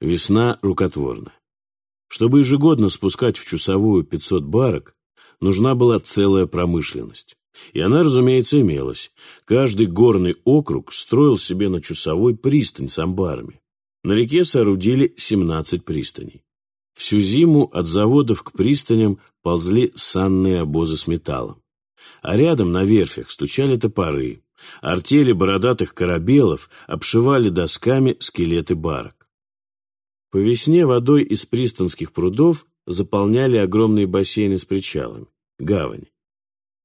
Весна рукотворна. Чтобы ежегодно спускать в часовую 500 барок, нужна была целая промышленность. И она, разумеется, имелась. Каждый горный округ строил себе на часовой пристань с амбарами. На реке соорудили 17 пристаней. Всю зиму от заводов к пристаням ползли санные обозы с металлом. А рядом на верфях стучали топоры. Артели бородатых корабелов обшивали досками скелеты барок. По весне водой из пристанских прудов заполняли огромные бассейны с причалами, гавани.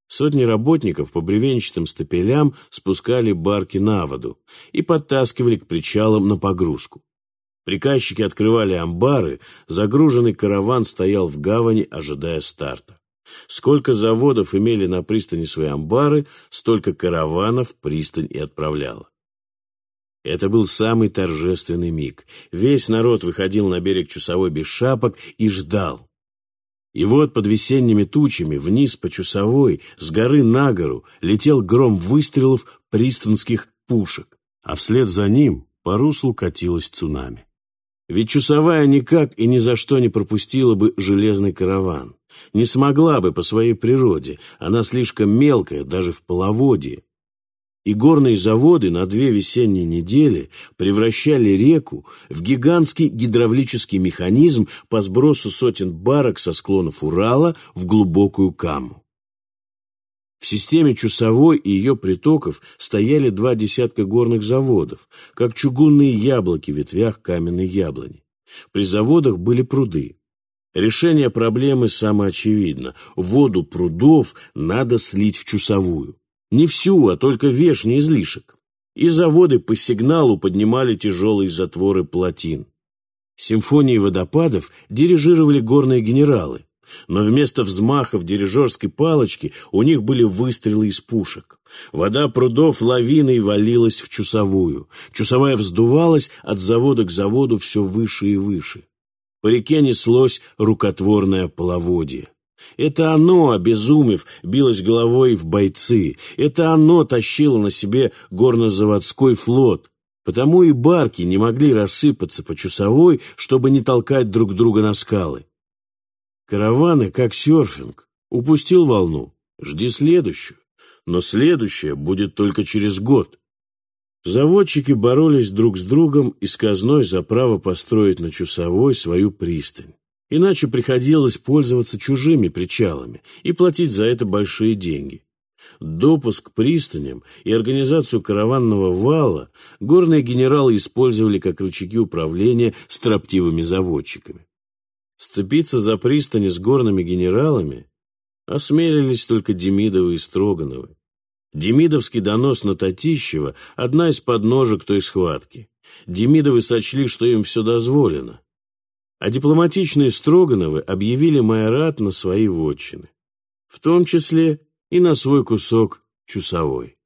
Сотни работников по бревенчатым стапелям спускали барки на воду и подтаскивали к причалам на погрузку. Приказчики открывали амбары, загруженный караван стоял в гавани, ожидая старта. Сколько заводов имели на пристани свои амбары, столько караванов пристань и отправляла. Это был самый торжественный миг. Весь народ выходил на берег часовой без шапок и ждал. И вот под весенними тучами вниз по часовой, с горы на гору, летел гром выстрелов пристанских пушек, а вслед за ним по руслу катилось цунами. Ведь часовая никак и ни за что не пропустила бы железный караван. Не смогла бы по своей природе, она слишком мелкая, даже в половодье. И горные заводы на две весенние недели превращали реку в гигантский гидравлический механизм по сбросу сотен барок со склонов Урала в глубокую каму. В системе Чусовой и ее притоков стояли два десятка горных заводов, как чугунные яблоки в ветвях каменной яблони. При заводах были пруды. Решение проблемы самоочевидно. Воду прудов надо слить в Чусовую. Не всю, а только вешний излишек. И заводы по сигналу поднимали тяжелые затворы плотин. Симфонии водопадов дирижировали горные генералы. Но вместо взмахов дирижерской палочки у них были выстрелы из пушек. Вода прудов лавиной валилась в чусовую. Чусовая вздувалась от завода к заводу все выше и выше. По реке неслось рукотворное половодье. Это оно, обезумев, билось головой в бойцы. Это оно тащило на себе горнозаводской флот. Потому и барки не могли рассыпаться по часовой, чтобы не толкать друг друга на скалы. Караваны, как серфинг. Упустил волну, жди следующую. Но следующая будет только через год. Заводчики боролись друг с другом и с казной за право построить на Чусовой свою пристань. Иначе приходилось пользоваться чужими причалами и платить за это большие деньги. Допуск к пристаням и организацию караванного вала горные генералы использовали как рычаги управления строптивыми заводчиками. Сцепиться за пристани с горными генералами осмелились только Демидовы и Строгановы. Демидовский донос на Татищева – одна из подножек той схватки. Демидовы сочли, что им все дозволено. А дипломатичные Строгановы объявили майорат на свои вотчины, в том числе и на свой кусок чусовой.